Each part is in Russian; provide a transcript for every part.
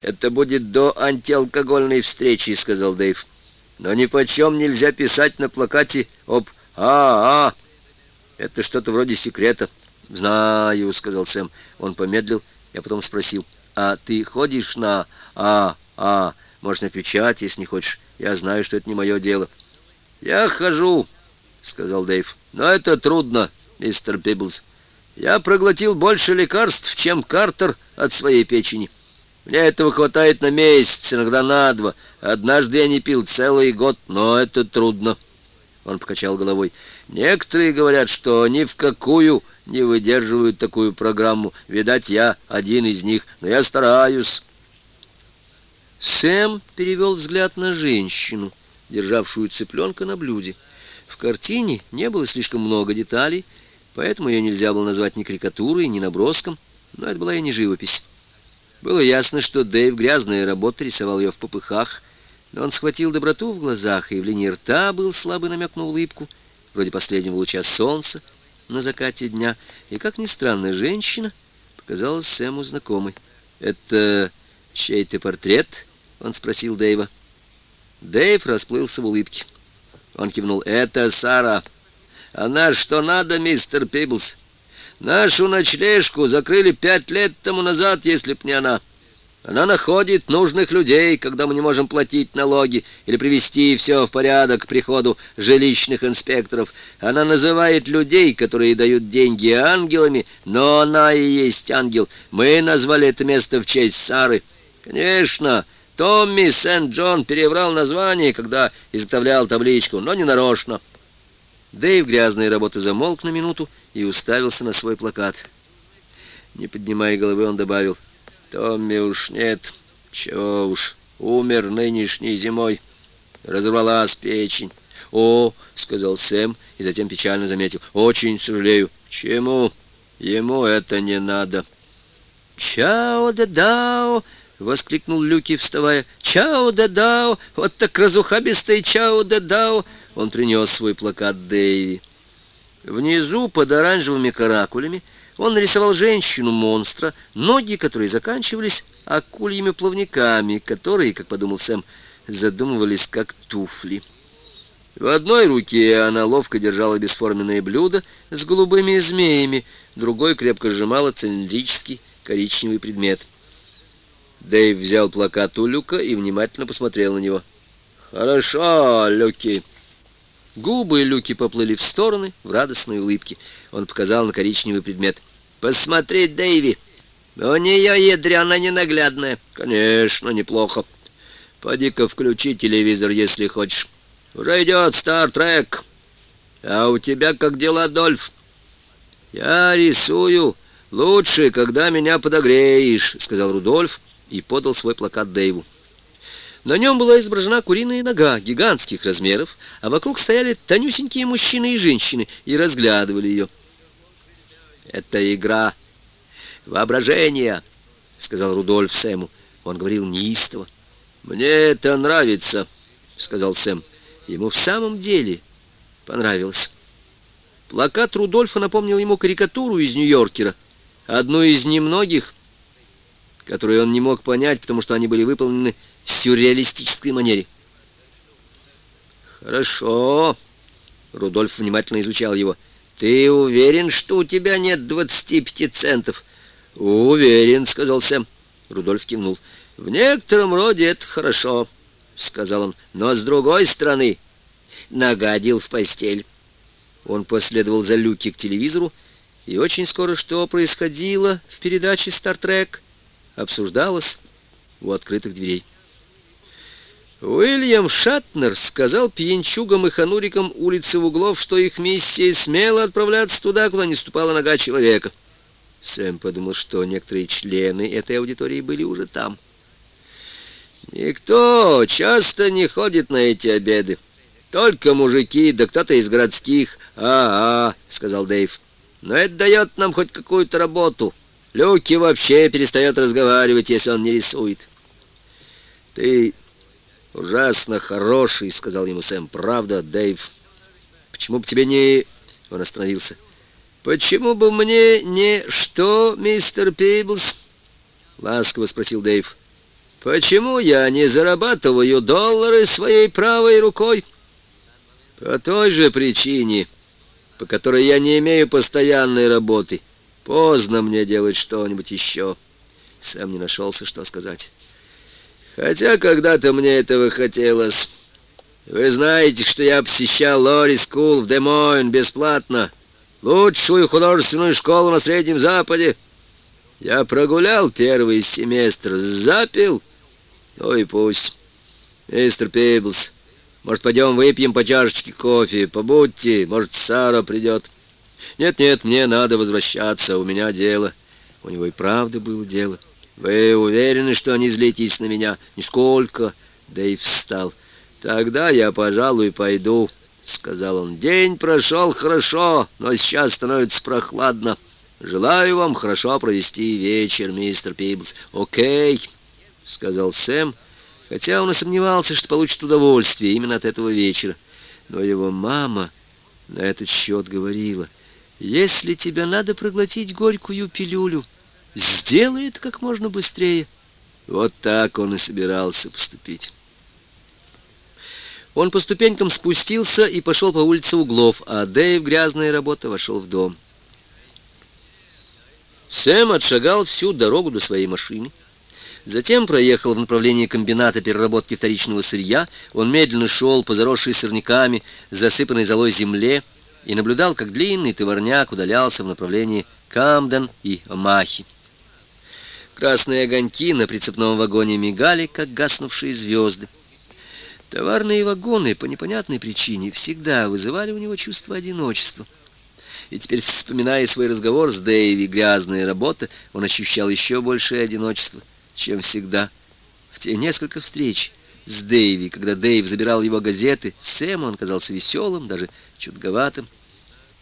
«Это будет до антиалкогольной встречи», — сказал Дэйв. «Но ни почем нельзя писать на плакате об «А-а». Это что-то вроде секрета». «Знаю», — сказал Сэм. Он помедлил, я потом спросил. «А ты ходишь на «А-а»? Можешь отвечать, если не хочешь. Я знаю, что это не мое дело». «Я хожу», — сказал Дэйв. «Но это трудно, мистер Пиблс. Я проглотил больше лекарств, чем Картер от своей печени». Мне этого хватает на месяц, иногда на два. Однажды я не пил целый год, но это трудно. Он покачал головой. Некоторые говорят, что ни в какую не выдерживают такую программу. Видать, я один из них, но я стараюсь. Сэм перевел взгляд на женщину, державшую цыпленка на блюде. В картине не было слишком много деталей, поэтому ее нельзя было назвать ни карикатурой, ни наброском, но это была и не живопись. Было ясно, что Дэйв грязная работа рисовал ее в попыхах, но он схватил доброту в глазах, и в линии рта был слабый намек на улыбку, вроде последнего луча солнца на закате дня, и, как ни странно, женщина показалась Сэму знакомой. «Это чей-то портрет?» — он спросил Дэйва. Дэйв расплылся в улыбке. Он кивнул. «Это Сара. Она что надо, мистер Пиблс?» Нашу ночлежку закрыли пять лет тому назад, если б не она. Она находит нужных людей, когда мы не можем платить налоги или привести все в порядок к приходу жилищных инспекторов. Она называет людей, которые дают деньги, ангелами, но она и есть ангел. Мы назвали это место в честь Сары. Конечно, Томми Сент-Джон перебрал название, когда изготовлял табличку, но не нарочно. Дэйв грязной работы замолк на минуту, и уставился на свой плакат. Не поднимая головы, он добавил, «Томми уж нет, чего уж, умер нынешней зимой, разорвалась печень». «О!» — сказал Сэм, и затем печально заметил, «Очень сожалею». «Чему? Ему это не надо». «Чао да дао!» — воскликнул Люки, вставая. «Чао да дао! Вот так разухабистый чао да дао!» Он принес свой плакат Дэйви. Внизу, под оранжевыми каракулями, он нарисовал женщину-монстра, ноги которой заканчивались акульями плавниками, которые, как подумал Сэм, задумывались как туфли. В одной руке она ловко держала бесформенное блюдо с голубыми змеями, другой крепко сжимала цилиндрический коричневый предмет. Дэйв взял плакат у Люка и внимательно посмотрел на него. «Хорошо, Люки», Губы Люки поплыли в стороны в радостной улыбке. Он показал на коричневый предмет. «Посмотри, Дэйви! У нее ядрена ненаглядная. Конечно, неплохо. Поди-ка включи телевизор, если хочешь. Уже идет Стартрек. А у тебя как дела, Дольф?» «Я рисую лучше, когда меня подогреешь», — сказал Рудольф и подал свой плакат Дэйву. На нем была изображена куриная нога гигантских размеров, а вокруг стояли тонюсенькие мужчины и женщины и разглядывали ее. «Это игра воображения», — сказал Рудольф Сэму. Он говорил неистово. «Мне это нравится», — сказал Сэм. Ему в самом деле понравилось. Плакат Рудольфа напомнил ему карикатуру из Нью-Йоркера, одну из немногих, которые он не мог понять, потому что они были выполнены сюрреалистической манере. «Хорошо», — Рудольф внимательно изучал его. «Ты уверен, что у тебя нет двадцати пяти центов?» «Уверен», — сказал Сэм. Рудольф кивнул. «В некотором роде это хорошо», — сказал он. «Но с другой стороны, нагадил в постель». Он последовал за Люки к телевизору, и очень скоро что происходило в передаче «Стартрек» обсуждалось у открытых дверей. Уильям Шатнер сказал пьянчугам и ханурикам улицы в углов, что их миссия смело отправляться туда, куда не ступала нога человека. Сэм подумал, что некоторые члены этой аудитории были уже там. «Никто часто не ходит на эти обеды. Только мужики, да кто-то из городских. А-а», — сказал Дэйв. «Но это дает нам хоть какую-то работу. Люки вообще перестает разговаривать, если он не рисует». «Ты «Ужасно хороший», — сказал ему Сэм. «Правда, Дэйв? Почему бы тебе не...» Он остановился. «Почему бы мне не... что, мистер Пейблс?» — ласково спросил Дэйв. Почему я не зарабатываю доллары своей правой рукой? По той же причине, по которой я не имею постоянной работы. Поздно мне делать что-нибудь еще. Сам не нашелся, что сказать. Хотя когда-то мне этого хотелось. Вы знаете, что я посещал Лори Скул в Демойн бесплатно. Лучшую художественную школу на Среднем Западе. Я прогулял первый семестр, запил. Ну и пусть. Мистер Пейблс, может, пойдем выпьем по чашечке кофе? Побудьте, может, Сара придет. Нет-нет, мне надо возвращаться, у меня дело. У него и правда было дело. Вы уверены, что не злитесь на меня? Нисколько. Дэйв встал. Тогда я, пожалуй, пойду, сказал он. День прошел хорошо, но сейчас становится прохладно. Желаю вам хорошо провести вечер, мистер Пиблс. Окей, сказал Сэм, хотя он и сомневался, что получит удовольствие именно от этого вечера. Но его мама на этот счет говорила, «Если тебе надо проглотить горькую пилюлю, сделай это как можно быстрее». Вот так он и собирался поступить. Он по ступенькам спустился и пошел по улице Углов, а Дэйв, грязная работа, вошел в дом. Сэм отшагал всю дорогу до своей машины. Затем проехал в направлении комбината переработки вторичного сырья. Он медленно шел по заросшей сорняками, засыпанной золой земле, и наблюдал, как длинный товарняк удалялся в направлении Камден и Омахи. Красные огоньки на прицепном вагоне мигали, как гаснувшие звезды. Товарные вагоны по непонятной причине всегда вызывали у него чувство одиночества. И теперь, вспоминая свой разговор с Дэйви, грязная работа, он ощущал еще большее одиночество, чем всегда. В те несколько встреч с Дэйви, когда Дэйв забирал его газеты, Сэму он казался веселым, даже чутковатым.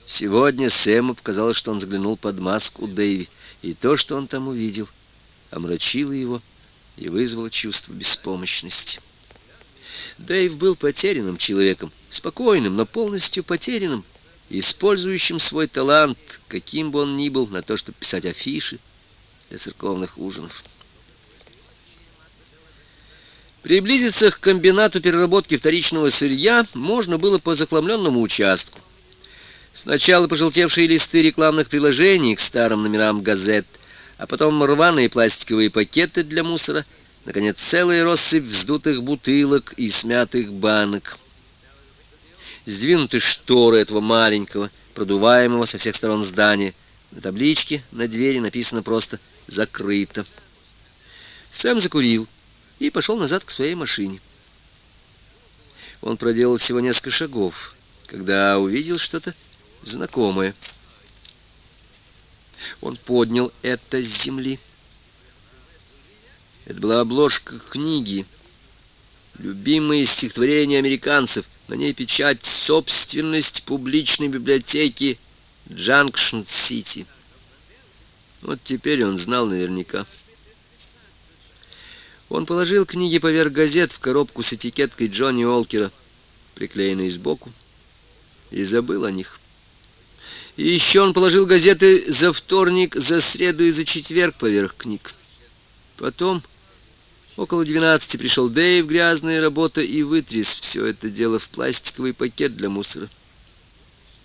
Сегодня Сэму показалось, что он заглянул под маску Дэйви, и то, что он там увидел, омрачило его и вызвало чувство беспомощности. Дэйв был потерянным человеком, спокойным, но полностью потерянным, использующим свой талант, каким бы он ни был, на то, чтобы писать афиши для церковных ужинов. Приблизиться к комбинату переработки вторичного сырья можно было по захламленному участку. Сначала пожелтевшие листы рекламных приложений к старым номерам газет, а потом рваные пластиковые пакеты для мусора – наконец, целая россыпь вздутых бутылок и смятых банок. Сдвинуты шторы этого маленького, продуваемого со всех сторон здания. На табличке на двери написано просто «Закрыто». Сэм закурил и пошел назад к своей машине. Он проделал всего несколько шагов, когда увидел что-то знакомое. Он поднял это с земли. Это была обложка книги. Любимые стихотворения американцев. На ней печать «Собственность публичной библиотеки Джанкшн-Сити». Вот теперь он знал наверняка. Он положил книги поверх газет в коробку с этикеткой Джонни Уокера, приклеенной сбоку, и забыл о них. И еще он положил газеты за вторник, за среду и за четверг поверх книг. Потом Около двенадцати пришел Дэйв, грязная работа, и вытряс все это дело в пластиковый пакет для мусора.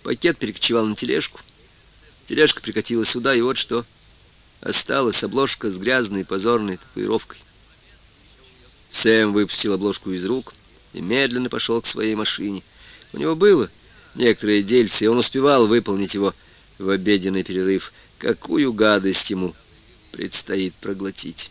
Пакет перекочевал на тележку. Тележка прикатила сюда, и вот что. Осталась обложка с грязной позорной татуировкой. Сэм выпустил обложку из рук и медленно пошел к своей машине. У него было некоторое дельце, и он успевал выполнить его в обеденный перерыв. Какую гадость ему предстоит проглотить.